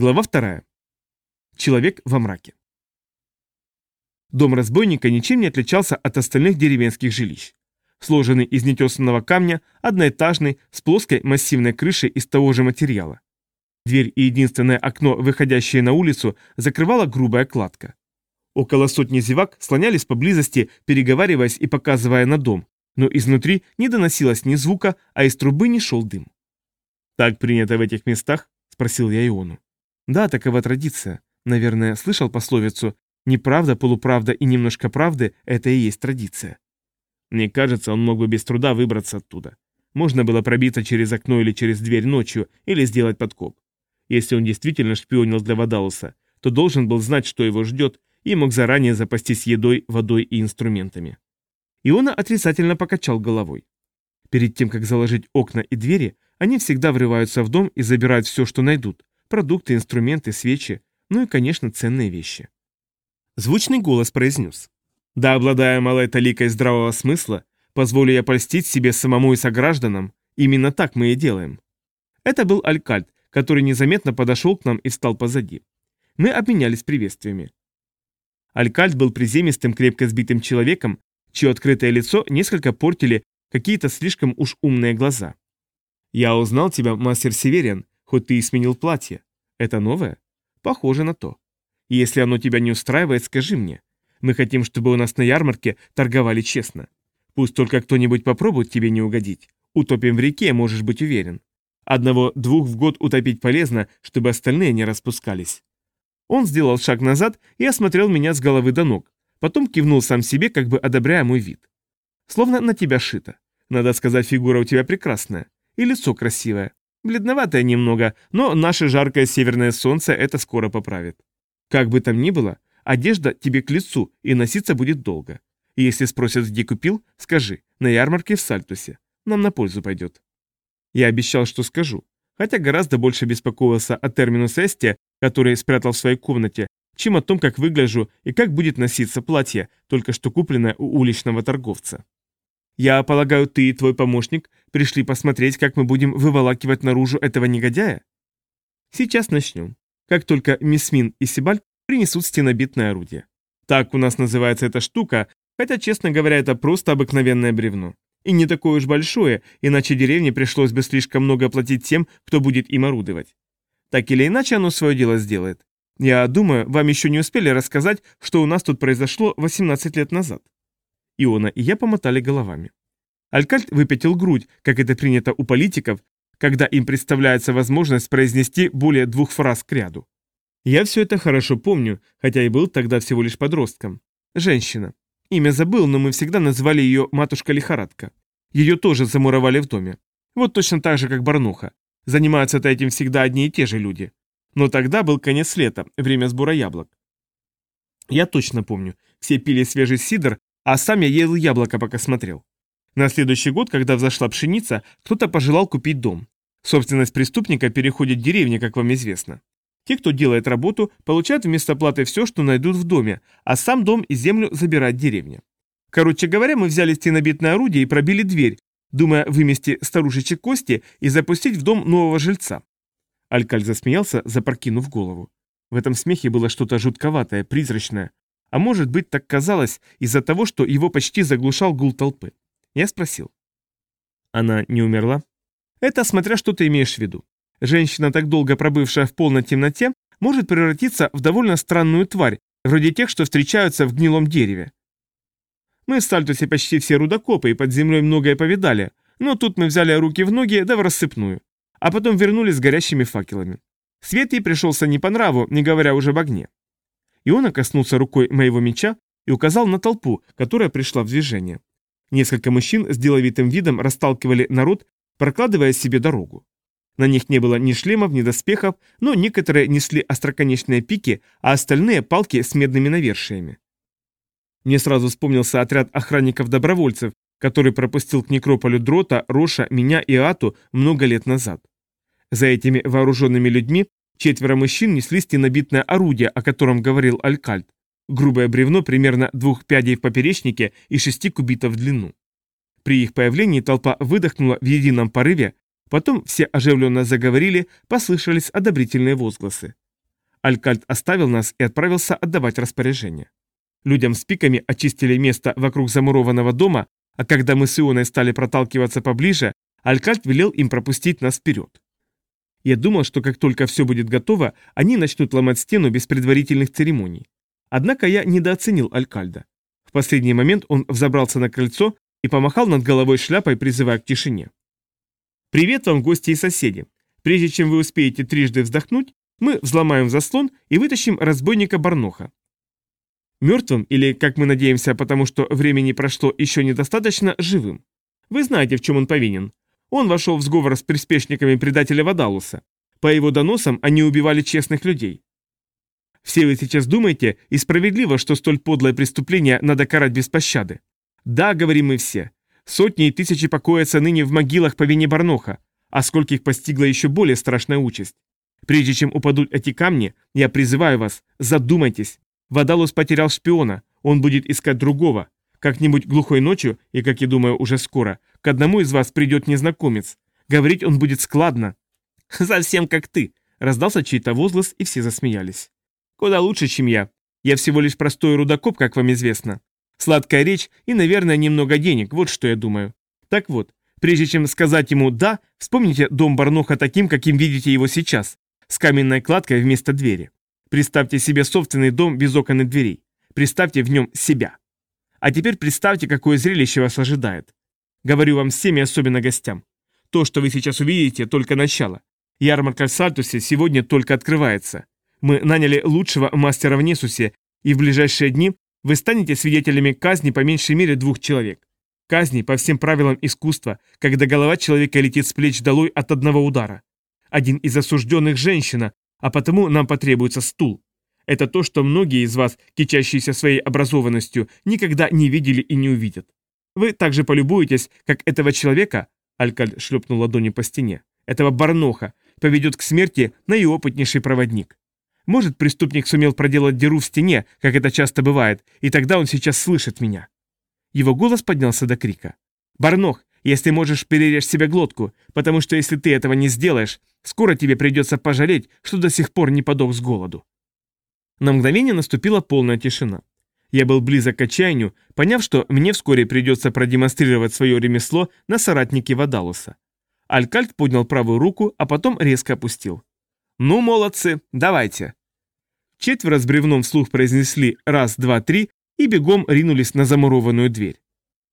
Глава вторая. Человек во мраке. Дом разбойника ничем не отличался от остальных деревенских жилищ. Сложенный из нетесанного камня, одноэтажный, с плоской массивной крышей из того же материала. Дверь и единственное окно, выходящее на улицу, закрывала грубая кладка. Около сотни зевак слонялись поблизости, переговариваясь и показывая на дом, но изнутри не доносилось ни звука, а из трубы не шел дым. «Так принято в этих местах?» – спросил я Иону. «Да, такова традиция. Наверное, слышал пословицу «неправда, полуправда и немножко правды – это и есть традиция». Мне кажется, он мог бы без труда выбраться оттуда. Можно было пробиться через окно или через дверь ночью, или сделать подкоп. Если он действительно шпионил для Вадауса, то должен был знать, что его ждет, и мог заранее запастись едой, водой и инструментами. Иона отрицательно покачал головой. Перед тем, как заложить окна и двери, они всегда врываются в дом и забирают все, что найдут. Продукты, инструменты, свечи, ну и, конечно, ценные вещи. Звучный голос произнес. Да, обладая малой таликой здравого смысла, позволю я польстить себе самому и согражданам, именно так мы и делаем. Это был Алькальд, который незаметно подошел к нам и встал позади. Мы обменялись приветствиями. Алькальд был приземистым, крепко сбитым человеком, чье открытое лицо несколько портили какие-то слишком уж умные глаза. «Я узнал тебя, мастер Севериан, хоть ты и сменил платье. Это новое? Похоже на то. Если оно тебя не устраивает, скажи мне. Мы хотим, чтобы у нас на ярмарке торговали честно. Пусть только кто-нибудь попробует тебе не угодить. Утопим в реке, можешь быть уверен. Одного-двух в год утопить полезно, чтобы остальные не распускались. Он сделал шаг назад и осмотрел меня с головы до ног. Потом кивнул сам себе, как бы одобряя мой вид. Словно на тебя шито. Надо сказать, фигура у тебя прекрасная. И лицо красивое. Бледноватое немного, но наше жаркое северное солнце это скоро поправит. Как бы там ни было, одежда тебе к лицу и носиться будет долго. Если спросят, где купил, скажи, на ярмарке в Сальтусе. Нам на пользу пойдет. Я обещал, что скажу, хотя гораздо больше беспокоился о терминус эсте, который спрятал в своей комнате, чем о том, как выгляжу и как будет носиться платье, только что купленное у уличного торговца. Я полагаю, ты и твой помощник пришли посмотреть, как мы будем выволакивать наружу этого негодяя? Сейчас начнем. Как только мисс Мин и Сибаль принесут стенобитное орудие. Так у нас называется эта штука, хотя, честно говоря, это просто обыкновенное бревно. И не такое уж большое, иначе деревне пришлось бы слишком много платить тем, кто будет им орудовать. Так или иначе оно свое дело сделает. Я думаю, вам еще не успели рассказать, что у нас тут произошло 18 лет назад. Иона и я помотали головами. Алькальт выпятил грудь, как это принято у политиков, когда им представляется возможность произнести более двух фраз к ряду. Я все это хорошо помню, хотя и был тогда всего лишь подростком. Женщина. Имя забыл, но мы всегда называли ее матушка-лихорадка. Ее тоже замуровали в доме. Вот точно так же, как Барнуха. Занимаются-то этим всегда одни и те же люди. Но тогда был конец лета, время сбора яблок. Я точно помню. Все пили свежий сидр, а сам я ел яблоко, пока смотрел. На следующий год, когда взошла пшеница, кто-то пожелал купить дом. Собственность преступника переходит деревне, как вам известно. Те, кто делает работу, получают вместо платы все, что найдут в доме, а сам дом и землю забирает деревня. Короче говоря, мы взяли стенобитное орудие и пробили дверь, думая вымести старушечьи кости и запустить в дом нового жильца. Алькаль засмеялся, запрокинув голову. В этом смехе было что-то жутковатое, призрачное. А может быть, так казалось из-за того, что его почти заглушал гул толпы. Я спросил. Она не умерла? Это смотря что ты имеешь в виду. Женщина, так долго пробывшая в полной темноте, может превратиться в довольно странную тварь, вроде тех, что встречаются в гнилом дереве. Мы в Сальтусе почти все рудокопы и под землей многое повидали, но тут мы взяли руки в ноги да в рассыпную, а потом вернулись с горящими факелами. Свет ей пришелся не по нраву, не говоря уже об огне. И он коснулся рукой моего меча и указал на толпу, которая пришла в движение. Несколько мужчин с деловитым видом расталкивали народ, прокладывая себе дорогу. На них не было ни шлемов, ни доспехов, но некоторые несли остроконечные пики, а остальные палки с медными навершиями. Мне сразу вспомнился отряд охранников-добровольцев, который пропустил к некрополю Дрота, Роша, меня и Ату много лет назад. За этими вооруженными людьми четверо мужчин несли стенобитное орудие, о котором говорил Алькальд. Грубое бревно примерно двух пядей в поперечнике и шести кубитов в длину. При их появлении толпа выдохнула в едином порыве, Потом все оживленно заговорили, послышались одобрительные возгласы. Алькальд оставил нас и отправился отдавать распоряжение. Людям с пиками очистили место вокруг замурованного дома, а когда мы с Ионой стали проталкиваться поближе, Алькальд велел им пропустить нас вперед. Я думал, что как только все будет готово, они начнут ломать стену без предварительных церемоний. Однако я недооценил Алькальда. В последний момент он взобрался на крыльцо и помахал над головой шляпой, призывая к тишине. «Привет вам, гости и соседи! Прежде чем вы успеете трижды вздохнуть, мы взломаем заслон и вытащим разбойника Барноха. Мертвым, или, как мы надеемся, потому что времени прошло еще недостаточно, живым. Вы знаете, в чем он повинен. Он вошел в сговор с приспешниками предателя Вадалуса. По его доносам они убивали честных людей. Все вы сейчас думаете, и справедливо, что столь подлое преступление надо карать без пощады. Да, говорим мы все. Сотни и тысячи покоятся ныне в могилах по вине Барноха, а сколько их постигла еще более страшная участь. Прежде чем упадут эти камни, я призываю вас, задумайтесь. Вадалус потерял шпиона, он будет искать другого. Как-нибудь глухой ночью, и, как я думаю, уже скоро, к одному из вас придет незнакомец. Говорить он будет складно. «Совсем как ты», — раздался чей-то возглас, и все засмеялись. «Куда лучше, чем я. Я всего лишь простой рудокоп, как вам известно. Сладкая речь и, наверное, немного денег, вот что я думаю. Так вот, прежде чем сказать ему «да», вспомните дом Барноха таким, каким видите его сейчас, с каменной кладкой вместо двери. Представьте себе собственный дом без окон и дверей. Представьте в нем себя. А теперь представьте, какое зрелище вас ожидает. Говорю вам всем и особенно гостям. То, что вы сейчас увидите, только начало. Ярмарка в Сальтусе сегодня только открывается. Мы наняли лучшего мастера в Несусе, и в ближайшие дни вы станете свидетелями казни по меньшей мере двух человек. Казни по всем правилам искусства, когда голова человека летит с плеч долой от одного удара. Один из осужденных – женщина, а потому нам потребуется стул. Это то, что многие из вас, кичащиеся своей образованностью, никогда не видели и не увидят. Вы также полюбуетесь, как этого человека, Алькаль шлепнул ладони по стене, этого барноха, поведет к смерти наиопытнейший проводник. Может, преступник сумел проделать дыру в стене, как это часто бывает, и тогда он сейчас слышит меня. Его голос поднялся до крика. «Барнох, если можешь, перережь себе глотку, потому что если ты этого не сделаешь, скоро тебе придется пожалеть, что до сих пор не подох с голоду». На мгновение наступила полная тишина. Я был близок к отчаянию, поняв, что мне вскоре придется продемонстрировать свое ремесло на соратнике Вадалуса. Алькальт поднял правую руку, а потом резко опустил. «Ну, молодцы, давайте!» Четверо с бревном вслух произнесли «раз, два, три» и бегом ринулись на замурованную дверь.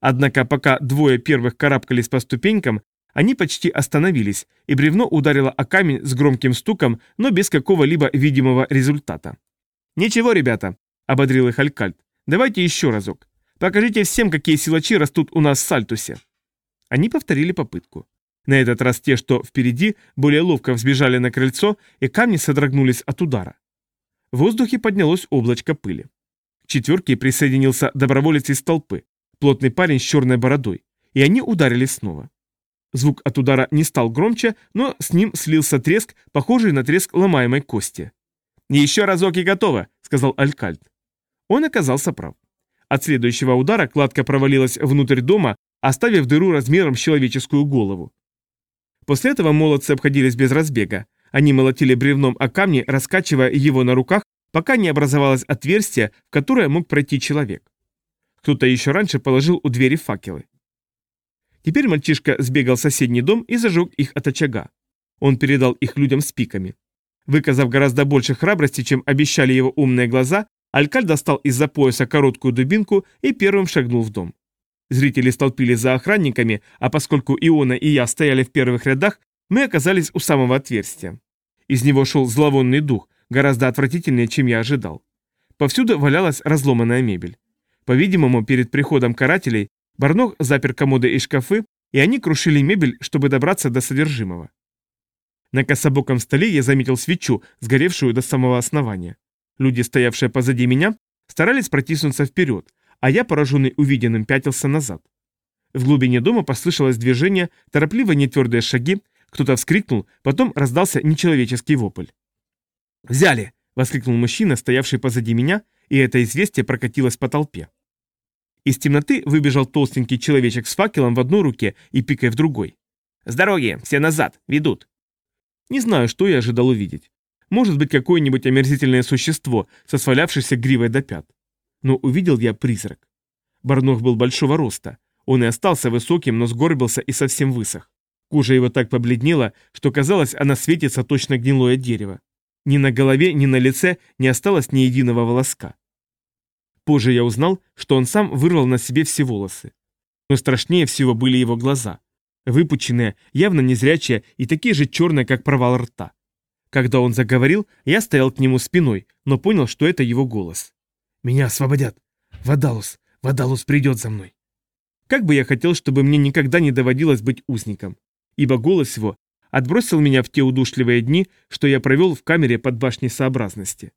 Однако пока двое первых карабкались по ступенькам, они почти остановились, и бревно ударило о камень с громким стуком, но без какого-либо видимого результата. «Ничего, ребята», — ободрил их Алькальд, — «давайте еще разок. Покажите всем, какие силачи растут у нас в Сальтусе». Они повторили попытку. На этот раз те, что впереди, более ловко взбежали на крыльцо, и камни содрогнулись от удара. В воздухе поднялось облачко пыли. К четверке присоединился доброволец из толпы плотный парень с черной бородой, и они ударили снова. Звук от удара не стал громче, но с ним слился треск, похожий на треск ломаемой кости. «Еще разок и готово», — сказал Алькальд. Он оказался прав. От следующего удара кладка провалилась внутрь дома, оставив дыру размером с человеческую голову. После этого молодцы обходились без разбега. Они молотили бревном о камни, раскачивая его на руках, пока не образовалось отверстие, в которое мог пройти человек. Кто-то еще раньше положил у двери факелы. Теперь мальчишка сбегал в соседний дом и зажег их от очага. Он передал их людям с пиками. Выказав гораздо больше храбрости, чем обещали его умные глаза, Алькаль достал из-за пояса короткую дубинку и первым шагнул в дом. Зрители столпились за охранниками, а поскольку Иона и я стояли в первых рядах, мы оказались у самого отверстия. Из него шел зловонный дух, гораздо отвратительнее, чем я ожидал. Повсюду валялась разломанная мебель. По-видимому, перед приходом карателей Барнох запер комоды и шкафы, и они крушили мебель, чтобы добраться до содержимого. На кособоком столе я заметил свечу, сгоревшую до самого основания. Люди, стоявшие позади меня, старались протиснуться вперед, а я, пораженный увиденным, пятился назад. В глубине дома послышалось движение, торопливо нетвердые шаги, кто-то вскрикнул, потом раздался нечеловеческий вопль. «Взяли!» — воскликнул мужчина, стоявший позади меня, и это известие прокатилось по толпе. Из темноты выбежал толстенький человечек с факелом в одной руке и пикой в другой. «С дороги! Все назад! Ведут!» Не знаю, что я ожидал увидеть. может быть какое-нибудь омерзительное существо со свалявшейся гривой до пят. Но увидел я призрак. Барнох был большого роста. Он и остался высоким, но сгорбился и совсем высох. Кожа его так побледнела, что казалось, она светится точно гнилое дерево. Ни на голове, ни на лице не осталось ни единого волоска. Позже я узнал, что он сам вырвал на себе все волосы. Но страшнее всего были его глаза. Выпученные, явно незрячие и такие же черные, как провал рта. Когда он заговорил, я стоял к нему спиной, но понял, что это его голос. «Меня освободят! Вадалус! Вадалус придет за мной!» Как бы я хотел, чтобы мне никогда не доводилось быть узником, ибо голос его отбросил меня в те удушливые дни, что я провел в камере под башней сообразности.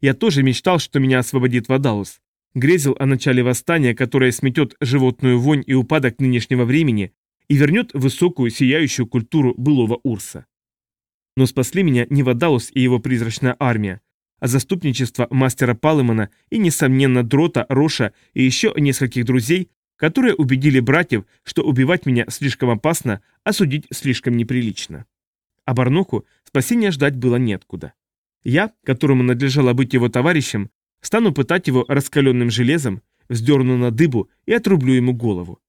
Я тоже мечтал, что меня освободит Вадалус. Грезил о начале восстания, которое сметет животную вонь и упадок нынешнего времени и вернет высокую сияющую культуру былого Урса. Но спасли меня не Вадалус и его призрачная армия, а заступничество мастера Палымана и, несомненно, Дрота, Роша и еще нескольких друзей, которые убедили братьев, что убивать меня слишком опасно, а судить слишком неприлично. А Барноку спасения ждать было неоткуда. Я, которому надлежало быть его товарищем, стану пытать его раскаленным железом, вздерну на дыбу и отрублю ему голову.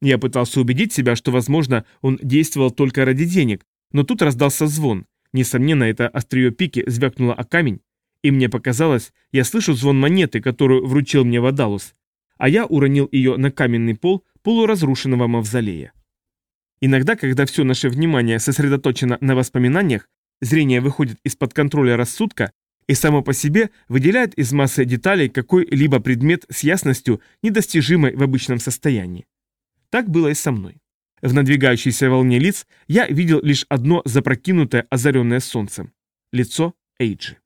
Я пытался убедить себя, что, возможно, он действовал только ради денег, но тут раздался звон. Несомненно, это острие пики звякнуло о камень, и мне показалось, я слышу звон монеты, которую вручил мне Вадалус, а я уронил ее на каменный пол полуразрушенного мавзолея. Иногда, когда все наше внимание сосредоточено на воспоминаниях, зрение выходит из-под контроля рассудка и само по себе выделяет из массы деталей какой-либо предмет с ясностью, недостижимой в обычном состоянии. Так было и со мной. В надвигающейся волне лиц я видел лишь одно запрокинутое, озаренное солнцем – лицо Эйджи.